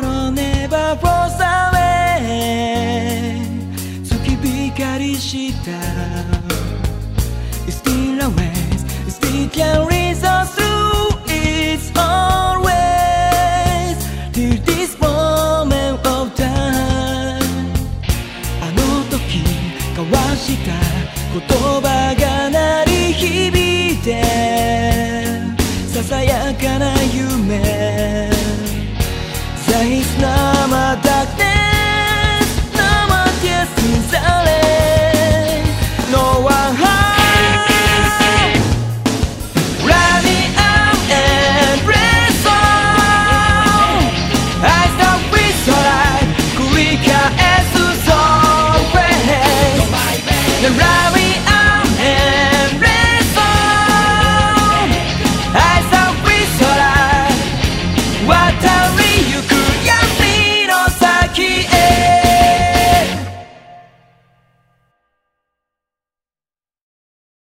のネバーをさえ月光した Still always It's still carries us through It's always Till this moment of time あの時交わした言葉が鳴り響いてささやかな夢 There is no more darkness No more tears in the rain No one home Running out and breath song I stop with the light 繰り返す so fast The light